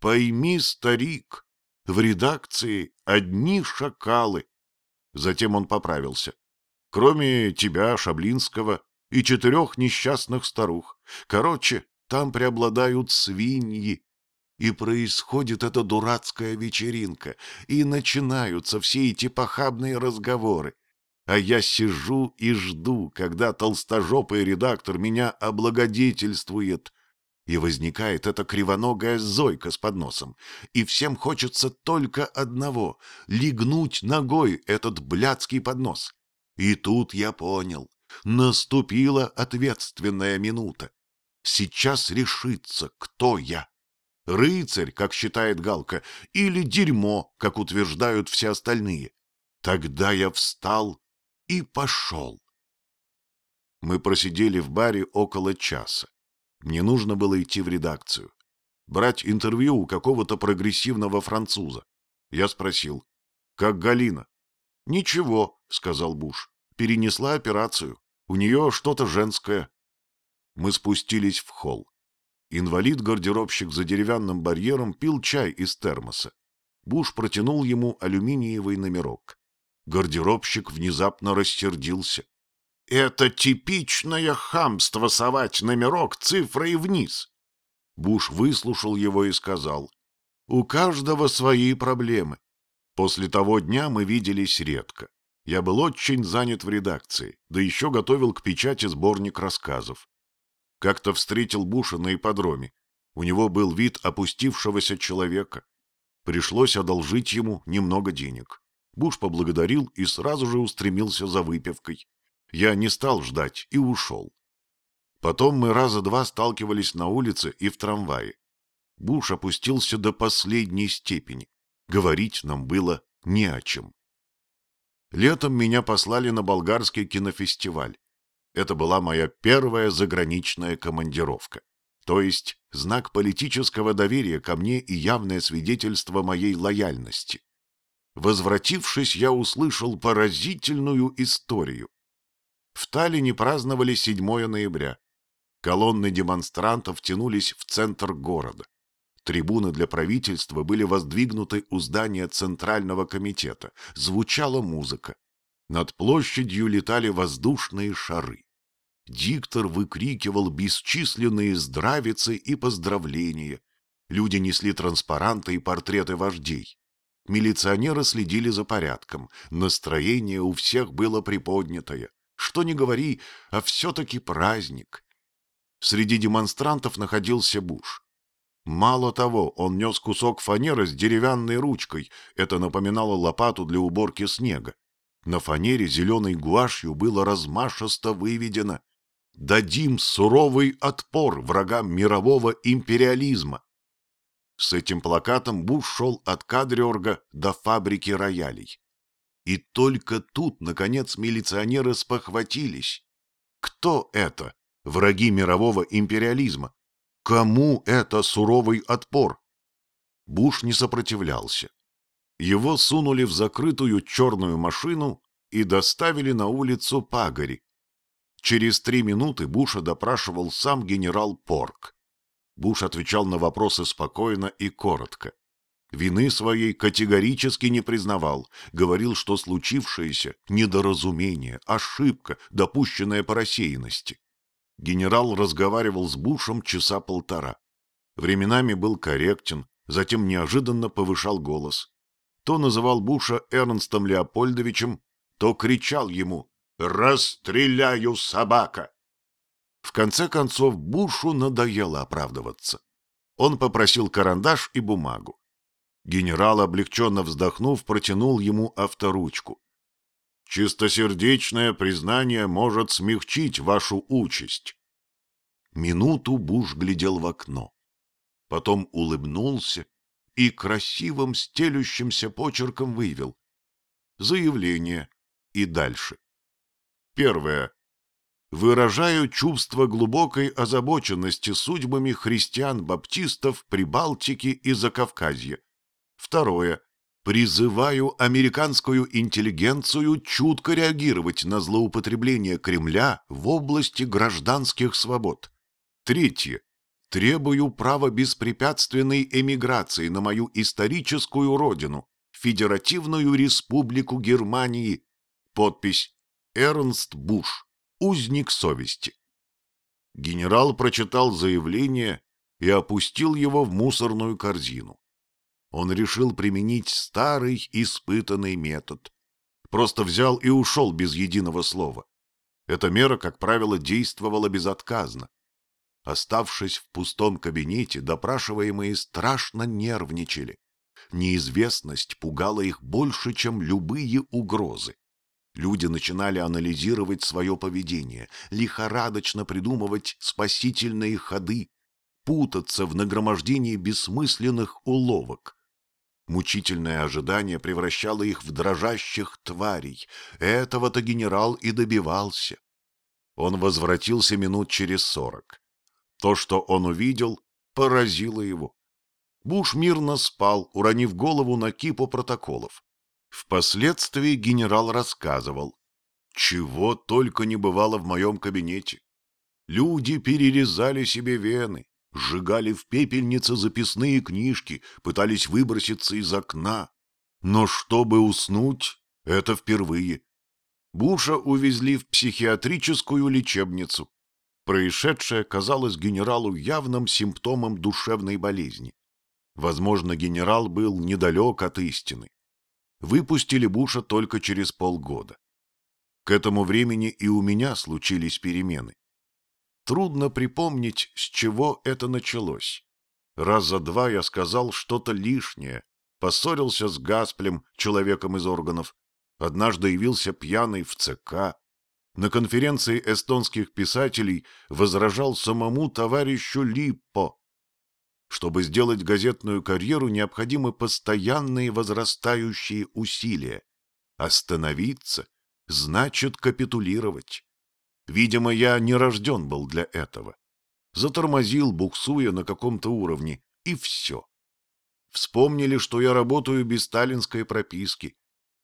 Пойми, старик, в редакции одни шакалы. Затем он поправился. Кроме тебя, Шаблинского, и четырех несчастных старух. Короче, там преобладают свиньи. И происходит эта дурацкая вечеринка, и начинаются все эти похабные разговоры. А я сижу и жду, когда толстожопый редактор меня облагодетельствует. И возникает эта кривоногая зойка с подносом. И всем хочется только одного — легнуть ногой этот блядский поднос. И тут я понял. Наступила ответственная минута. Сейчас решится, кто я. Рыцарь, как считает Галка, или дерьмо, как утверждают все остальные. Тогда я встал и пошел. Мы просидели в баре около часа. Мне нужно было идти в редакцию. Брать интервью у какого-то прогрессивного француза. Я спросил, как Галина? «Ничего», — сказал Буш, — «перенесла операцию. У нее что-то женское». Мы спустились в холл. Инвалид-гардеробщик за деревянным барьером пил чай из термоса. Буш протянул ему алюминиевый номерок. Гардеробщик внезапно рассердился. «Это типичное хамство совать номерок цифрой вниз!» Буш выслушал его и сказал. «У каждого свои проблемы. После того дня мы виделись редко. Я был очень занят в редакции, да еще готовил к печати сборник рассказов. Как-то встретил Буша на ипподроме. У него был вид опустившегося человека. Пришлось одолжить ему немного денег. Буш поблагодарил и сразу же устремился за выпивкой. Я не стал ждать и ушел. Потом мы раза два сталкивались на улице и в трамвае. Буш опустился до последней степени. Говорить нам было не о чем. Летом меня послали на болгарский кинофестиваль. Это была моя первая заграничная командировка. То есть знак политического доверия ко мне и явное свидетельство моей лояльности. Возвратившись, я услышал поразительную историю. В Таллине праздновали 7 ноября. Колонны демонстрантов тянулись в центр города. Трибуны для правительства были воздвигнуты у здания Центрального комитета. Звучала музыка. Над площадью летали воздушные шары. Диктор выкрикивал бесчисленные здравицы и поздравления. Люди несли транспаранты и портреты вождей. Милиционеры следили за порядком. Настроение у всех было приподнятое. Что ни говори, а все-таки праздник. Среди демонстрантов находился Буш. Мало того, он нес кусок фанеры с деревянной ручкой. Это напоминало лопату для уборки снега. На фанере зеленой гуашью было размашисто выведено «Дадим суровый отпор врагам мирового империализма». С этим плакатом Буш шел от Кадриорга до фабрики роялей. И только тут, наконец, милиционеры спохватились. Кто это? Враги мирового империализма. Кому это суровый отпор? Буш не сопротивлялся. Его сунули в закрытую черную машину и доставили на улицу Пагари. Через три минуты Буша допрашивал сам генерал Порк. Буш отвечал на вопросы спокойно и коротко. Вины своей категорически не признавал, говорил, что случившееся – недоразумение, ошибка, допущенная по рассеянности. Генерал разговаривал с Бушем часа полтора. Временами был корректен, затем неожиданно повышал голос. То называл Буша Эрнстом Леопольдовичем, то кричал ему «Расстреляю, собака!». В конце концов Бушу надоело оправдываться. Он попросил карандаш и бумагу. Генерал, облегченно вздохнув, протянул ему авторучку. Чистосердечное признание может смягчить вашу участь. Минуту Буш глядел в окно. Потом улыбнулся и красивым стелющимся почерком вывел. Заявление и дальше. Первое. Выражаю чувство глубокой озабоченности судьбами христиан-баптистов Прибалтики и Закавказья. Второе. Призываю американскую интеллигенцию чутко реагировать на злоупотребление Кремля в области гражданских свобод. Третье. Требую права беспрепятственной эмиграции на мою историческую родину, Федеративную Республику Германии. Подпись Эрнст Буш, узник совести. Генерал прочитал заявление и опустил его в мусорную корзину. Он решил применить старый испытанный метод. Просто взял и ушел без единого слова. Эта мера, как правило, действовала безотказно. Оставшись в пустом кабинете, допрашиваемые страшно нервничали. Неизвестность пугала их больше, чем любые угрозы. Люди начинали анализировать свое поведение, лихорадочно придумывать спасительные ходы, путаться в нагромождении бессмысленных уловок. Мучительное ожидание превращало их в дрожащих тварей. Этого-то генерал и добивался. Он возвратился минут через сорок. То, что он увидел, поразило его. Буш мирно спал, уронив голову на кипу протоколов. Впоследствии генерал рассказывал, чего только не бывало в моем кабинете. Люди перерезали себе вены, сжигали в пепельнице записные книжки, пытались выброситься из окна. Но чтобы уснуть, это впервые. Буша увезли в психиатрическую лечебницу. Происшедшее казалось генералу явным симптомом душевной болезни. Возможно, генерал был недалек от истины. Выпустили Буша только через полгода. К этому времени и у меня случились перемены. Трудно припомнить, с чего это началось. Раз за два я сказал что-то лишнее, поссорился с Гасплем, человеком из органов, однажды явился пьяный в ЦК. На конференции эстонских писателей возражал самому товарищу Липпо. Чтобы сделать газетную карьеру, необходимы постоянные возрастающие усилия. Остановиться значит капитулировать. Видимо, я не рожден был для этого. Затормозил, буксуя на каком-то уровне, и все. Вспомнили, что я работаю без сталинской прописки.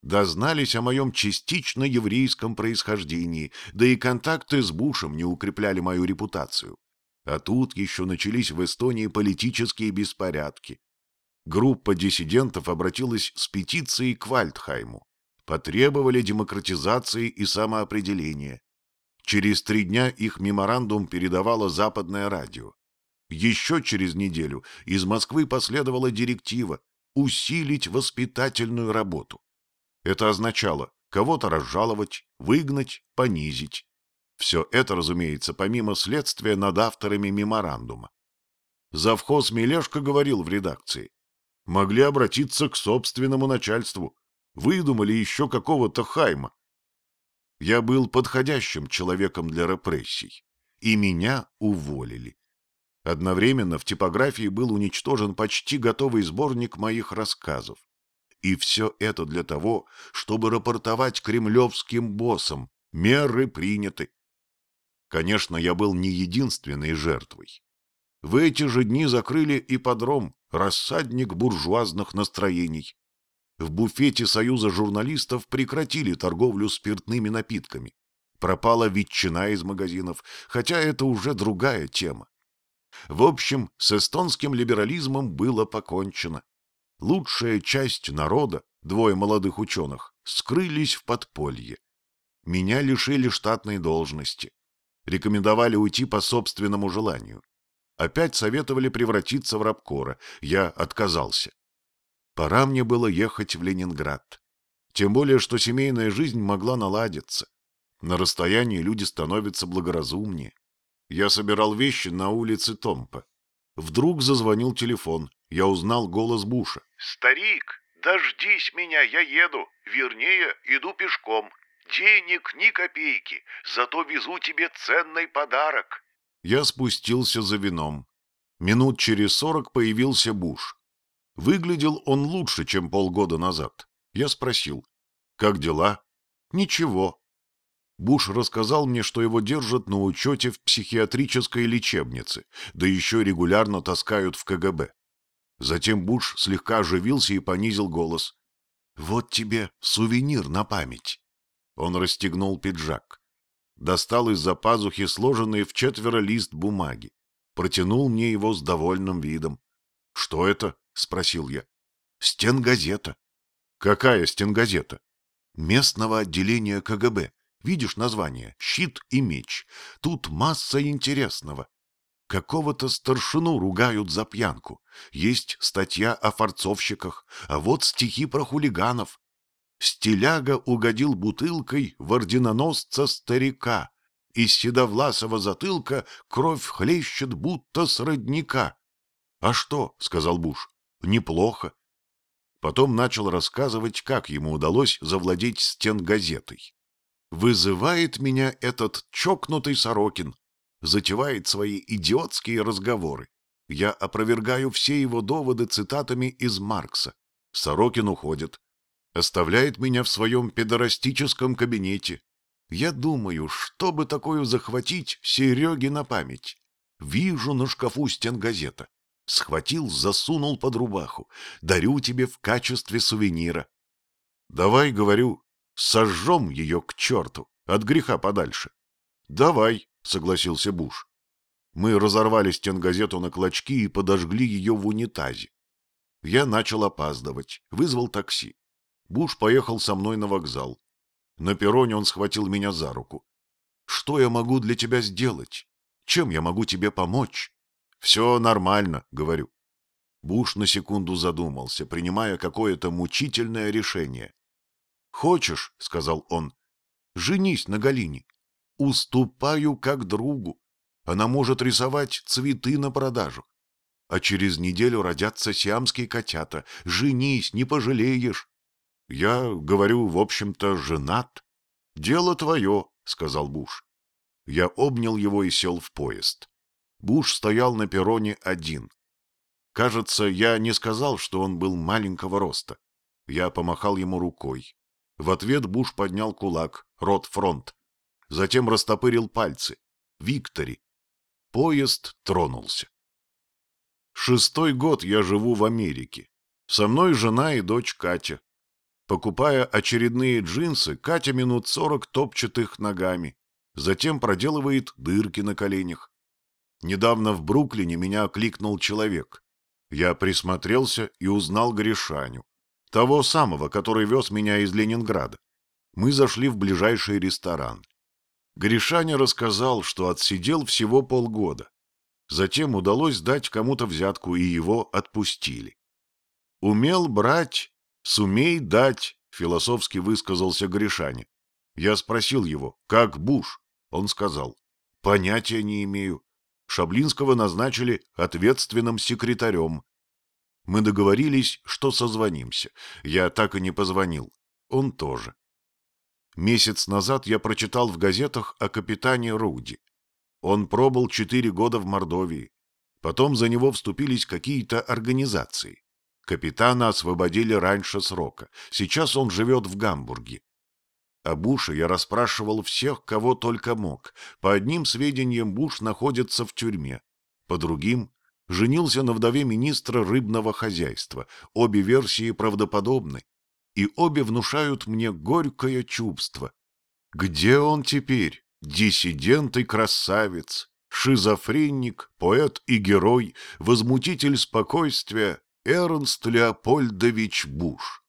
Дознались о моем частично еврейском происхождении, да и контакты с Бушем не укрепляли мою репутацию. А тут еще начались в Эстонии политические беспорядки. Группа диссидентов обратилась с петицией к Вальдхайму. Потребовали демократизации и самоопределения. Через три дня их меморандум передавало западное радио. Еще через неделю из Москвы последовала директива усилить воспитательную работу. Это означало кого-то разжаловать, выгнать, понизить. Все это, разумеется, помимо следствия над авторами меморандума. Завхоз Мелешко говорил в редакции. Могли обратиться к собственному начальству. Выдумали еще какого-то хайма. Я был подходящим человеком для репрессий, и меня уволили. Одновременно в типографии был уничтожен почти готовый сборник моих рассказов. И все это для того, чтобы рапортовать кремлевским боссам. Меры приняты. Конечно, я был не единственной жертвой. В эти же дни закрыли и подром, рассадник буржуазных настроений. В буфете Союза журналистов прекратили торговлю спиртными напитками. Пропала ветчина из магазинов, хотя это уже другая тема. В общем, с эстонским либерализмом было покончено. Лучшая часть народа, двое молодых ученых, скрылись в подполье. Меня лишили штатной должности. Рекомендовали уйти по собственному желанию. Опять советовали превратиться в рабкора. Я отказался. Пора мне было ехать в Ленинград. Тем более, что семейная жизнь могла наладиться. На расстоянии люди становятся благоразумнее. Я собирал вещи на улице Томпа. Вдруг зазвонил телефон. Я узнал голос Буша. «Старик, дождись меня, я еду. Вернее, иду пешком. Денег ни копейки, зато везу тебе ценный подарок». Я спустился за вином. Минут через сорок появился Буш. Выглядел он лучше, чем полгода назад. Я спросил, как дела? Ничего. Буш рассказал мне, что его держат на учете в психиатрической лечебнице, да еще регулярно таскают в КГБ. Затем Буш слегка оживился и понизил голос. «Вот тебе сувенир на память». Он расстегнул пиджак. Достал из-за пазухи сложенный в четверо лист бумаги. Протянул мне его с довольным видом. — Что это? — спросил я. — Стенгазета. — Какая стенгазета? — Местного отделения КГБ. Видишь название? «Щит и меч». Тут масса интересного. Какого-то старшину ругают за пьянку. Есть статья о форцовщиках, а вот стихи про хулиганов. Стиляга угодил бутылкой в орденоносца старика. Из седовласого затылка кровь хлещет, будто с родника. — А что? — сказал Буш. — Неплохо. Потом начал рассказывать, как ему удалось завладеть стенгазетой. Вызывает меня этот чокнутый Сорокин, затевает свои идиотские разговоры. Я опровергаю все его доводы цитатами из Маркса. Сорокин уходит. Оставляет меня в своем педорастическом кабинете. Я думаю, что бы такое захватить Сереге на память. Вижу на шкафу стенгазета. Схватил, засунул под рубаху. Дарю тебе в качестве сувенира. Давай, говорю, сожжем ее к черту, от греха подальше. Давай, — согласился Буш. Мы разорвали стенгазету на клочки и подожгли ее в унитазе. Я начал опаздывать, вызвал такси. Буш поехал со мной на вокзал. На перроне он схватил меня за руку. «Что я могу для тебя сделать? Чем я могу тебе помочь?» «Все нормально», — говорю. Буш на секунду задумался, принимая какое-то мучительное решение. «Хочешь, — сказал он, — женись на Галине. Уступаю как другу. Она может рисовать цветы на продажу. А через неделю родятся сиамские котята. Женись, не пожалеешь. Я, говорю, в общем-то, женат. Дело твое, — сказал Буш. Я обнял его и сел в поезд. Буш стоял на перроне один. Кажется, я не сказал, что он был маленького роста. Я помахал ему рукой. В ответ Буш поднял кулак, рот фронт затем растопырил пальцы. Виктори. Поезд тронулся. Шестой год я живу в Америке. Со мной жена и дочь Катя. Покупая очередные джинсы, Катя минут сорок топчет их ногами, затем проделывает дырки на коленях. Недавно в Бруклине меня окликнул человек. Я присмотрелся и узнал Гришаню, того самого, который вез меня из Ленинграда. Мы зашли в ближайший ресторан. Гришаня рассказал, что отсидел всего полгода. Затем удалось дать кому-то взятку, и его отпустили. «Умел брать, сумей дать», — философски высказался Гришаня. Я спросил его, как Буш? Он сказал, понятия не имею. Шаблинского назначили ответственным секретарем. Мы договорились, что созвонимся. Я так и не позвонил. Он тоже. Месяц назад я прочитал в газетах о капитане Руди. Он пробыл четыре года в Мордовии. Потом за него вступились какие-то организации. Капитана освободили раньше срока. Сейчас он живет в Гамбурге. О Буше я расспрашивал всех, кого только мог. По одним сведениям Буш находится в тюрьме. По другим — женился на вдове министра рыбного хозяйства. Обе версии правдоподобны и обе внушают мне горькое чувство. Где он теперь, диссидент и красавец, шизофреник, поэт и герой, возмутитель спокойствия Эрнст Леопольдович Буш?